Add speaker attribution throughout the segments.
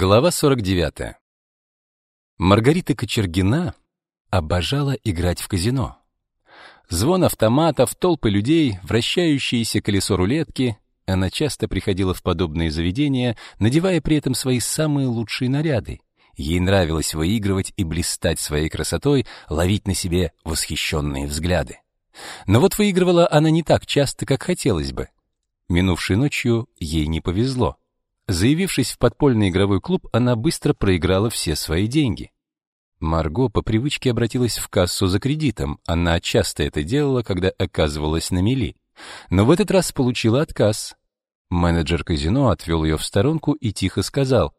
Speaker 1: Глава 49. Маргарита Кочергина обожала играть в казино. Звон автоматов, толпы людей, вращающееся колесо рулетки. Она часто приходила в подобные заведения, надевая при этом свои самые лучшие наряды. Ей нравилось выигрывать и блистать своей красотой, ловить на себе восхищенные взгляды. Но вот выигрывала она не так часто, как хотелось бы. Минувшей ночью ей не повезло. Заявившись в подпольный игровой клуб, она быстро проиграла все свои деньги. Марго по привычке обратилась в кассу за кредитом. Она часто это делала, когда оказывалась на мели. Но в этот раз получила отказ. Менеджер казино отвел ее в сторонку и тихо сказал: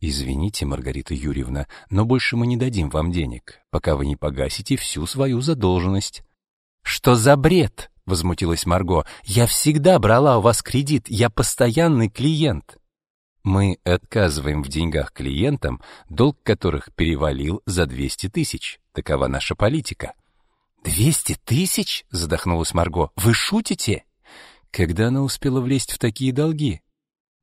Speaker 1: "Извините, Маргарита Юрьевна, но больше мы не дадим вам денег, пока вы не погасите всю свою задолженность". "Что за бред?" возмутилась Марго. "Я всегда брала у вас кредит, я постоянный клиент". Мы отказываем в деньгах клиентам, долг которых перевалил за 200 тысяч. Такова наша политика. «Двести тысяч?» — задохнулась Марго. «Вы шутите?» Когда она успела влезть в такие долги?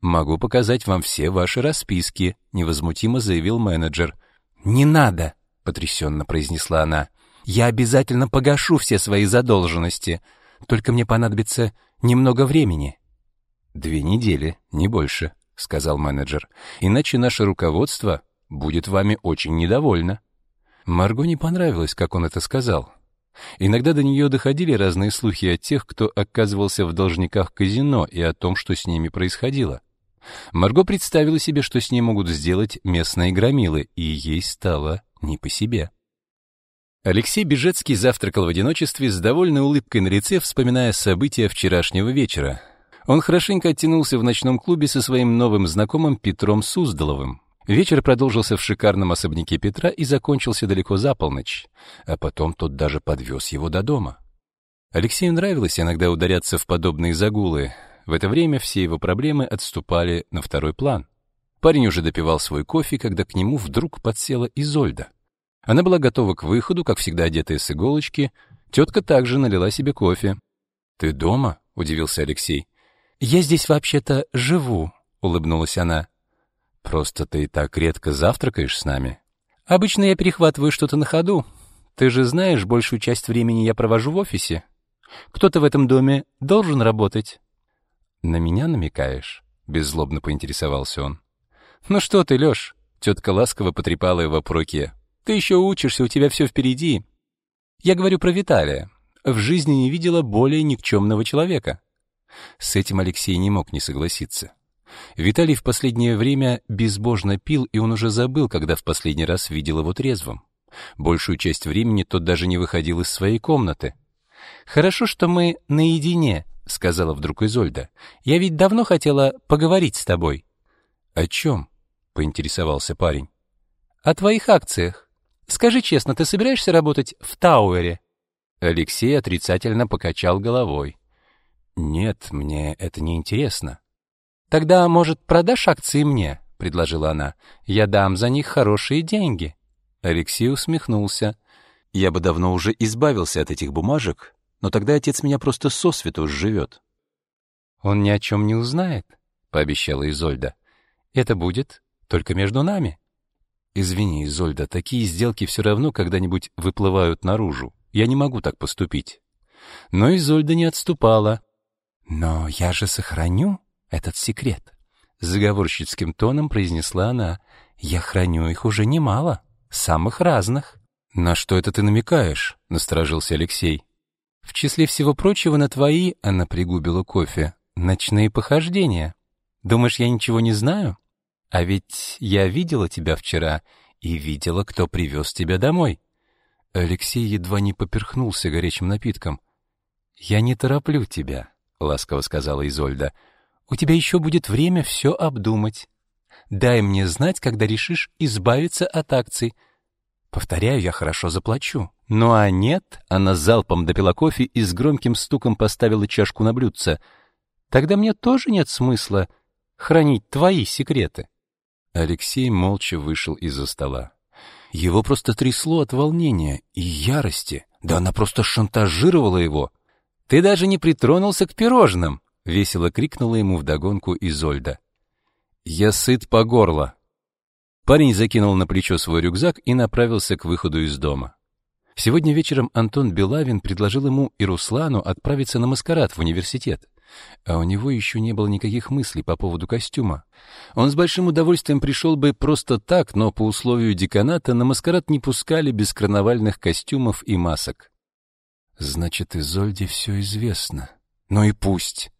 Speaker 1: «Могу показать вам все ваши расписки», — невозмутимо заявил менеджер. «Не надо», — потрясенно произнесла она. «Я обязательно погашу все свои задолженности. Только мне понадобится немного времени». «Две недели, не больше», — сказал менеджер. «Иначе наше руководство будет вами очень недовольно». Марго не понравилось, как он это сказал. Иногда до нее доходили разные слухи от тех, кто оказывался в должниках казино и о том, что с ними происходило. Марго представила себе, что с ней могут сделать местные громилы, и ей стало не по себе. Алексей Бежецкий завтракал в одиночестве с довольной улыбкой на лице, вспоминая события вчерашнего вечера. Он хорошенько оттянулся в ночном клубе со своим новым знакомым Петром Суздаловым. Вечер продолжился в шикарном особняке Петра и закончился далеко за полночь, а потом тот даже подвез его до дома. Алексею нравилось иногда ударяться в подобные загулы. В это время все его проблемы отступали на второй план. Парень уже допивал свой кофе, когда к нему вдруг подсела Изольда. Она была готова к выходу, как всегда одетая с иголочки. Тетка также налила себе кофе. «Ты дома?» — удивился Алексей. «Я здесь вообще-то живу», — улыбнулась она. «Просто ты так редко завтракаешь с нами». «Обычно я перехватываю что-то на ходу. Ты же знаешь, большую часть времени я провожу в офисе. Кто-то в этом доме должен работать». «На меня намекаешь?» — беззлобно поинтересовался он. «Ну что ты, Лёш?» — тетка ласково потрепала его по руке. «Ты еще учишься, у тебя все впереди». «Я говорю про Виталия. В жизни не видела более никчемного человека». С этим Алексей не мог не согласиться. Виталий в последнее время безбожно пил, и он уже забыл, когда в последний раз видел его трезвым. Большую часть времени тот даже не выходил из своей комнаты. «Хорошо, что мы наедине», — сказала вдруг Изольда. «Я ведь давно хотела поговорить с тобой». «О чем?» — поинтересовался парень. «О твоих акциях. Скажи честно, ты собираешься работать в Тауэре?» Алексей отрицательно покачал головой. «Нет, мне это не интересно». «Тогда, может, продашь акции мне?» — предложила она. «Я дам за них хорошие деньги». Алексей усмехнулся. «Я бы давно уже избавился от этих бумажек, но тогда отец меня просто сосвету сживет». «Он ни о чем не узнает», — пообещала Изольда. «Это будет только между нами». «Извини, Изольда, такие сделки все равно когда-нибудь выплывают наружу. Я не могу так поступить». Но Изольда не отступала. «Но я же сохраню этот секрет», — заговорщицким тоном произнесла она. «Я храню их уже немало, самых разных». «На что это ты намекаешь?» — насторожился Алексей. «В числе всего прочего на твои, — она пригубила кофе, — ночные похождения. Думаешь, я ничего не знаю? А ведь я видела тебя вчера и видела, кто привез тебя домой». Алексей едва не поперхнулся горячим напитком. «Я не тороплю тебя», ласково сказала Изольда. У тебя еще будет время все обдумать. Дай мне знать, когда решишь избавиться от акций. Повторяю, я хорошо заплачу. Ну а нет, она залпом допила кофе и с громким стуком поставила чашку на блюдце. Тогда мне тоже нет смысла хранить твои секреты. Алексей молча вышел из-за стола. Его просто трясло от волнения и ярости. Да она просто шантажировала его. Ты даже не притронулся к пирожным, весело крикнула ему вдогонку Изольда. Я сыт по горло. Парень закинул на плечо свой рюкзак и направился к выходу из дома. Сегодня вечером Антон Белавин предложил ему и Руслану отправиться на маскарад в университет. А у него еще не было никаких мыслей по поводу костюма. Он с большим удовольствием пришел бы просто так, но по условию деканата на маскарад не пускали без карнавальных костюмов и масок. Значит, Изольде все известно. Ну и пусть.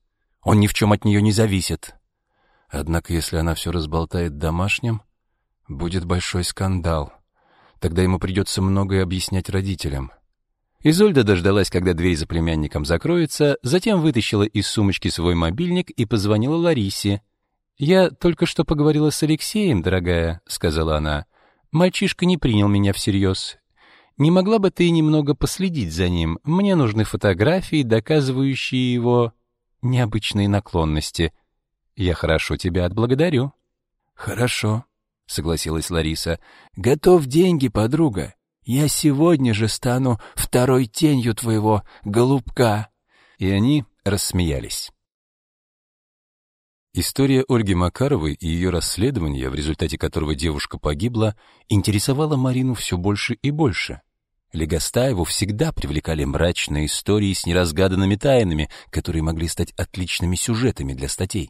Speaker 1: Он ни в чем от нее не зависит. Однако, если она все разболтает домашним, будет большой скандал. Тогда ему придется многое объяснять родителям. Изольда дождалась, когда дверь за племянником закроется, затем вытащила из сумочки свой мобильник и позвонила Ларисе. «Я только что поговорила с Алексеем, дорогая», — сказала она. «Мальчишка не принял меня всерьез. Не могла бы ты немного последить за ним? Мне нужны фотографии, доказывающие его необычные наклонности. Я хорошо тебя отблагодарю».
Speaker 2: «Хорошо», — согласилась Лариса. «Готов деньги, подруга. Я сегодня же стану второй тенью твоего голубка».
Speaker 1: И они рассмеялись. История Ольги Макаровой и ее расследование, в результате которого девушка погибла, интересовала Марину все больше и больше. Легостаеву всегда привлекали мрачные истории с неразгаданными тайнами, которые могли стать отличными сюжетами для статей.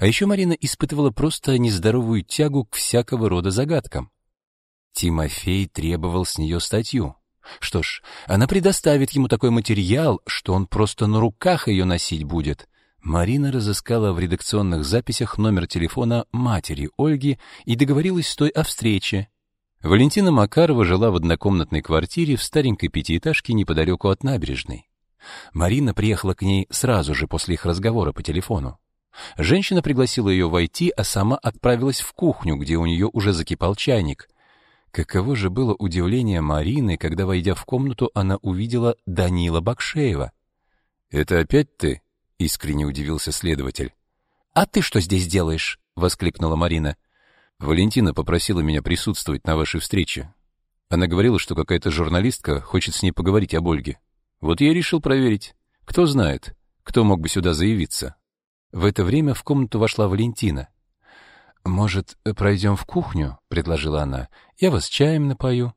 Speaker 1: А еще Марина испытывала просто нездоровую тягу к всякого рода загадкам. Тимофей требовал с нее статью. Что ж, она предоставит ему такой материал, что он просто на руках ее носить будет. Марина разыскала в редакционных записях номер телефона матери Ольги и договорилась с той о встрече. Валентина Макарова жила в однокомнатной квартире в старенькой пятиэтажке неподалеку от набережной. Марина приехала к ней сразу же после их разговора по телефону. Женщина пригласила ее войти, а сама отправилась в кухню, где у нее уже закипал чайник. Каково же было удивление Марины, когда, войдя в комнату, она увидела Данила Бакшеева. «Это опять ты?» — искренне удивился следователь. «А ты что здесь делаешь?» — воскликнула Марина. «Валентина попросила меня присутствовать на вашей встрече. Она говорила, что какая-то журналистка хочет с ней поговорить об Ольге. Вот я решил проверить. Кто знает, кто мог бы сюда заявиться». В это время в комнату вошла Валентина. «Может, пройдем в кухню?» — предложила она. «Я вас чаем напою».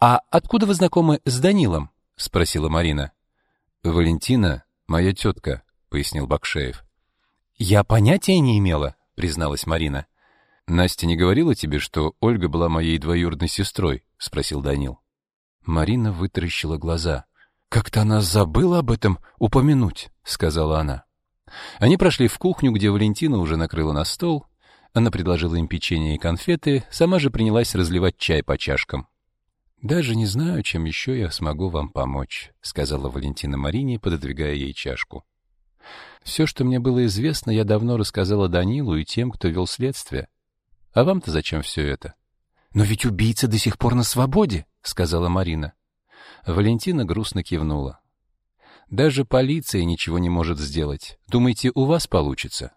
Speaker 1: «А откуда вы знакомы с Данилом?» — спросила Марина. «Валентина — моя тетка», — пояснил Бакшеев. «Я понятия не имела», — призналась Марина. «Настя не говорила тебе, что Ольга была моей двоюродной сестрой?» — спросил Данил. Марина вытаращила глаза. «Как-то она забыла об этом упомянуть», — сказала она. Они прошли в кухню, где Валентина уже накрыла на стол. Она предложила им печенье и конфеты, сама же принялась разливать чай по чашкам. «Даже не знаю, чем еще я смогу вам помочь», — сказала Валентина Марине, пододвигая ей чашку. «Все, что мне было известно, я давно рассказала Данилу и тем, кто вел следствие. А вам-то зачем все это?» «Но ведь убийца до сих пор на свободе», — сказала Марина. Валентина грустно кивнула. Даже полиция ничего не может сделать. Думаете, у вас получится?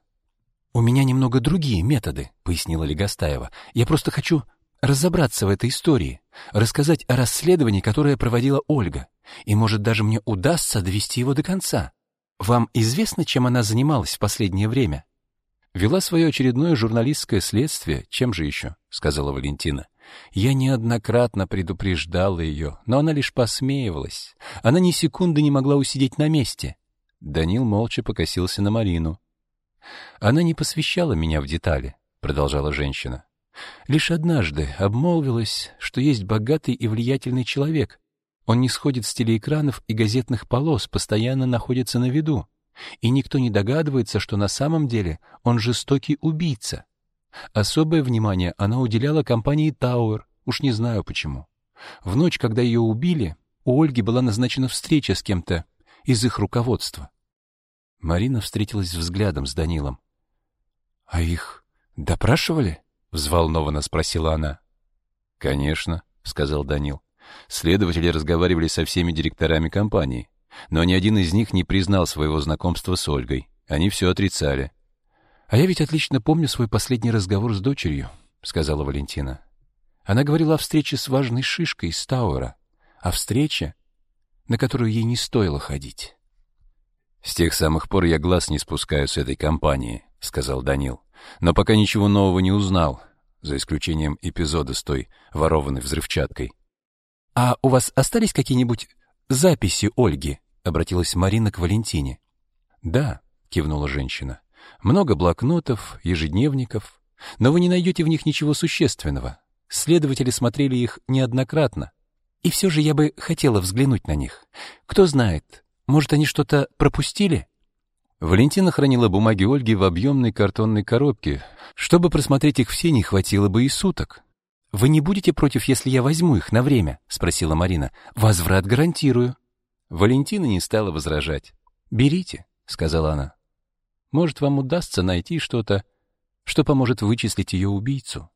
Speaker 1: У меня немного другие методы, пояснила Легостаева. Я просто хочу разобраться в этой истории, рассказать о расследовании, которое проводила Ольга, и, может, даже мне удастся довести его до конца. Вам известно, чем она занималась в последнее время? Вела свое очередное журналистское следствие, чем же еще, сказала Валентина. Я неоднократно предупреждала ее, но она лишь посмеивалась. Она ни секунды не могла усидеть на месте. Данил молча покосился на Марину. Она не посвящала меня в детали, продолжала женщина. Лишь однажды обмолвилась, что есть богатый и влиятельный человек. Он не сходит с телеэкранов и газетных полос, постоянно находится на виду. И никто не догадывается, что на самом деле он жестокий убийца. Особое внимание она уделяла компании Тауэр, уж не знаю почему. В ночь, когда ее убили, у Ольги была назначена встреча с кем-то из их руководства. Марина встретилась взглядом с Данилом. — А их допрашивали? — взволнованно спросила она. — Конечно, — сказал Данил. Следователи разговаривали со всеми директорами компании, но ни один из них не признал своего знакомства с Ольгой. Они все отрицали. «А я ведь отлично помню свой последний разговор с дочерью», — сказала Валентина. Она говорила о встрече с важной шишкой из Тауэра, о встрече, на которую ей не стоило ходить. «С тех самых пор я глаз не спускаю с этой компании», — сказал Данил. «Но пока ничего нового не узнал. за исключением эпизода с той ворованной взрывчаткой.
Speaker 2: «А у вас остались какие-нибудь записи Ольги?» — обратилась Марина к Валентине.
Speaker 1: «Да», — кивнула женщина. «Много блокнотов, ежедневников, но вы не найдете в них ничего существенного. Следователи смотрели их неоднократно.
Speaker 2: И все же я бы хотела взглянуть на них. Кто знает, может, они что-то пропустили?»
Speaker 1: Валентина хранила бумаги Ольги в объемной картонной коробке. Чтобы просмотреть их все, не хватило бы и суток.
Speaker 2: «Вы не будете против, если я возьму их на время?» — спросила Марина. «Возврат гарантирую».
Speaker 1: Валентина не стала возражать.
Speaker 2: «Берите», — сказала она.
Speaker 1: «Может, вам удастся найти что-то, что поможет вычислить ее убийцу».